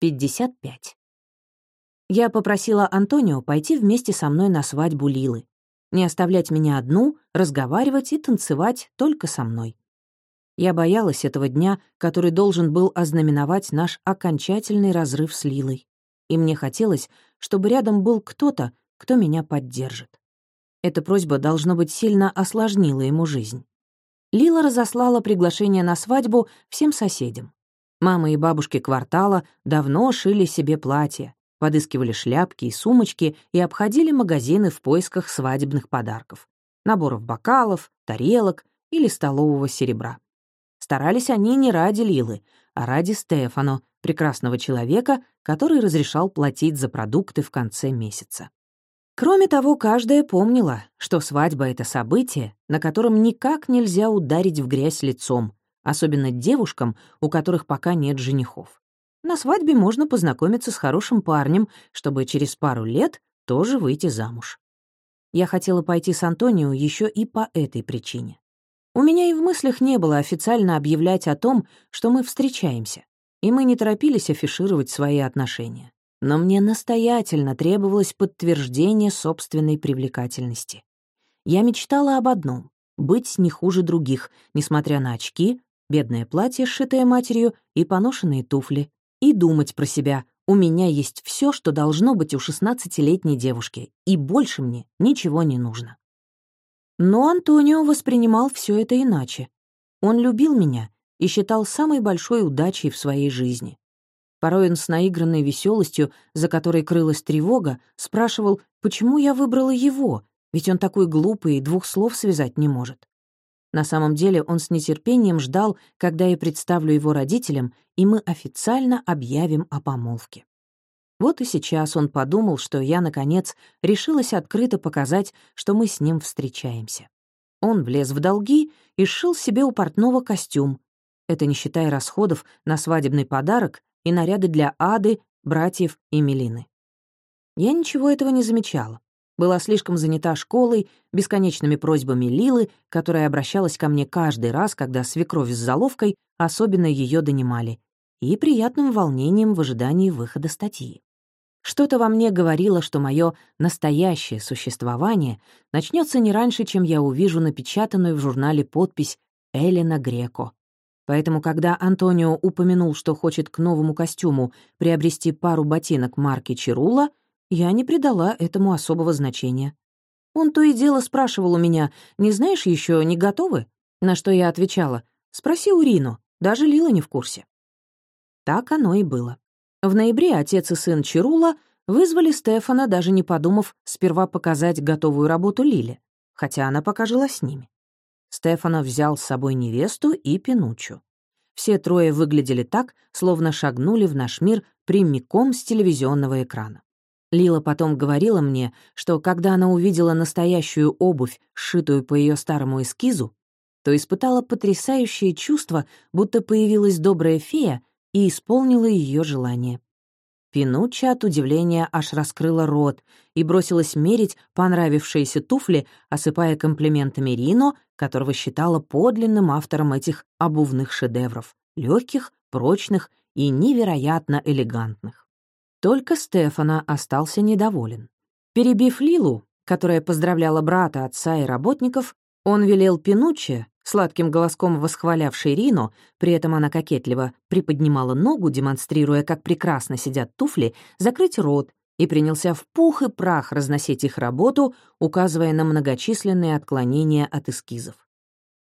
55. Я попросила Антонио пойти вместе со мной на свадьбу Лилы. Не оставлять меня одну, разговаривать и танцевать только со мной. Я боялась этого дня, который должен был ознаменовать наш окончательный разрыв с Лилой. И мне хотелось, чтобы рядом был кто-то, кто меня поддержит. Эта просьба, должно быть, сильно осложнила ему жизнь. Лила разослала приглашение на свадьбу всем соседям. Мама и бабушки квартала давно шили себе платья, подыскивали шляпки и сумочки и обходили магазины в поисках свадебных подарков. Наборов бокалов, тарелок или столового серебра. Старались они не ради Лилы, а ради Стефано, прекрасного человека, который разрешал платить за продукты в конце месяца. Кроме того, каждая помнила, что свадьба — это событие, на котором никак нельзя ударить в грязь лицом, особенно девушкам, у которых пока нет женихов. На свадьбе можно познакомиться с хорошим парнем, чтобы через пару лет тоже выйти замуж. Я хотела пойти с Антонио еще и по этой причине. У меня и в мыслях не было официально объявлять о том, что мы встречаемся, и мы не торопились афишировать свои отношения. Но мне настоятельно требовалось подтверждение собственной привлекательности. Я мечтала об одном — быть не хуже других, несмотря на очки, бедное платье, сшитое матерью, и поношенные туфли, и думать про себя. У меня есть все, что должно быть у шестнадцатилетней девушки, и больше мне ничего не нужно. Но Антонио воспринимал все это иначе. Он любил меня и считал самой большой удачей в своей жизни. Порой он с наигранной веселостью, за которой крылась тревога, спрашивал, почему я выбрала его, ведь он такой глупый и двух слов связать не может. На самом деле он с нетерпением ждал, когда я представлю его родителям, и мы официально объявим о помолвке. Вот и сейчас он подумал, что я, наконец, решилась открыто показать, что мы с ним встречаемся. Он влез в долги и сшил себе у портного костюм. Это не считая расходов на свадебный подарок и наряды для Ады, братьев и Мелины. Я ничего этого не замечала была слишком занята школой, бесконечными просьбами Лилы, которая обращалась ко мне каждый раз, когда свекровь с заловкой особенно ее донимали, и приятным волнением в ожидании выхода статьи. Что-то во мне говорило, что мое настоящее существование начнется не раньше, чем я увижу напечатанную в журнале подпись «Элена Греко». Поэтому, когда Антонио упомянул, что хочет к новому костюму приобрести пару ботинок марки Чирула, я не придала этому особого значения. Он то и дело спрашивал у меня, не знаешь еще, не готовы? На что я отвечала, спроси у Рину, даже Лила не в курсе. Так оно и было. В ноябре отец и сын Чирула вызвали Стефана, даже не подумав сперва показать готовую работу Лиле, хотя она пока жила с ними. Стефана взял с собой невесту и Пинучу. Все трое выглядели так, словно шагнули в наш мир прямиком с телевизионного экрана. Лила потом говорила мне, что когда она увидела настоящую обувь, сшитую по ее старому эскизу, то испытала потрясающее чувство, будто появилась добрая фея и исполнила ее желание. Пинучча от удивления аж раскрыла рот и бросилась мерить понравившиеся туфли, осыпая комплиментами Рино, которого считала подлинным автором этих обувных шедевров, легких, прочных и невероятно элегантных. Только Стефана остался недоволен. Перебив Лилу, которая поздравляла брата, отца и работников, он велел Пинучче, сладким голоском восхвалявшей Рино, при этом она кокетливо приподнимала ногу, демонстрируя, как прекрасно сидят туфли, закрыть рот и принялся в пух и прах разносить их работу, указывая на многочисленные отклонения от эскизов.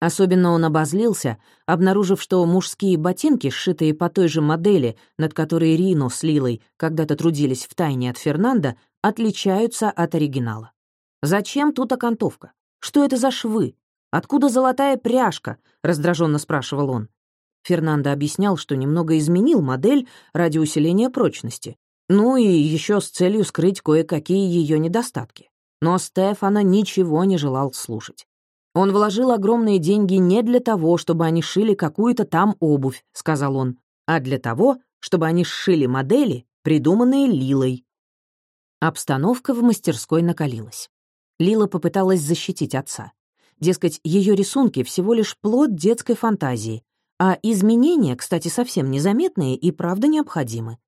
Особенно он обозлился, обнаружив, что мужские ботинки, сшитые по той же модели, над которой Рино с Лилой когда-то трудились в тайне от Фернанда, отличаются от оригинала. «Зачем тут окантовка? Что это за швы? Откуда золотая пряжка?» — раздраженно спрашивал он. Фернандо объяснял, что немного изменил модель ради усиления прочности, ну и еще с целью скрыть кое-какие ее недостатки. Но Стефана ничего не желал слушать. «Он вложил огромные деньги не для того, чтобы они шили какую-то там обувь», — сказал он, «а для того, чтобы они сшили модели, придуманные Лилой». Обстановка в мастерской накалилась. Лила попыталась защитить отца. Дескать, ее рисунки всего лишь плод детской фантазии, а изменения, кстати, совсем незаметные и правда необходимы.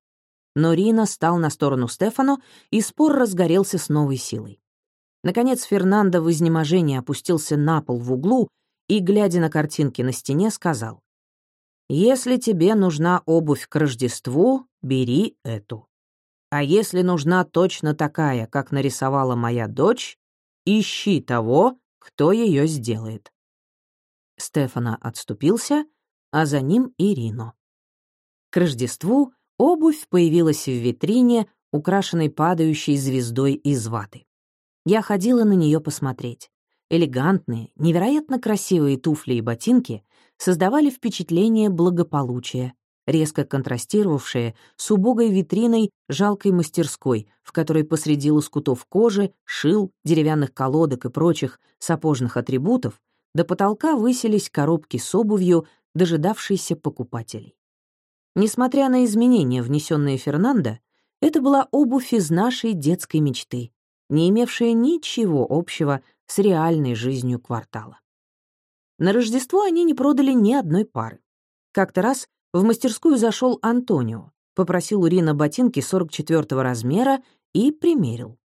но Рина стал на сторону Стефано, и спор разгорелся с новой силой. Наконец Фернандо в изнеможении опустился на пол в углу и, глядя на картинки на стене, сказал, «Если тебе нужна обувь к Рождеству, бери эту. А если нужна точно такая, как нарисовала моя дочь, ищи того, кто ее сделает». Стефана отступился, а за ним и Рино. К Рождеству обувь появилась в витрине, украшенной падающей звездой из ваты. Я ходила на нее посмотреть. Элегантные, невероятно красивые туфли и ботинки создавали впечатление благополучия, резко контрастировавшее с убогой витриной жалкой мастерской, в которой посреди лоскутов кожи, шил, деревянных колодок и прочих сапожных атрибутов до потолка высились коробки с обувью, дожидавшиеся покупателей. Несмотря на изменения, внесенные Фернандо, это была обувь из нашей детской мечты, не имевшая ничего общего с реальной жизнью квартала. На Рождество они не продали ни одной пары. Как-то раз в мастерскую зашел Антонио, попросил у Рина ботинки 44-го размера и примерил.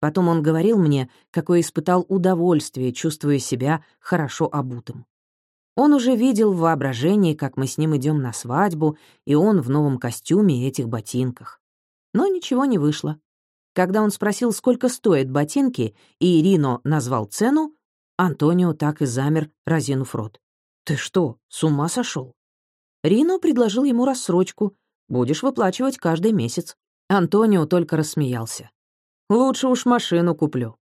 Потом он говорил мне, какое испытал удовольствие, чувствуя себя хорошо обутым. Он уже видел в воображении, как мы с ним идем на свадьбу, и он в новом костюме и этих ботинках. Но ничего не вышло. Когда он спросил, сколько стоят ботинки, и Ирино назвал цену, Антонио так и замер, разинув рот. «Ты что, с ума сошел? Рино предложил ему рассрочку. «Будешь выплачивать каждый месяц». Антонио только рассмеялся. «Лучше уж машину куплю».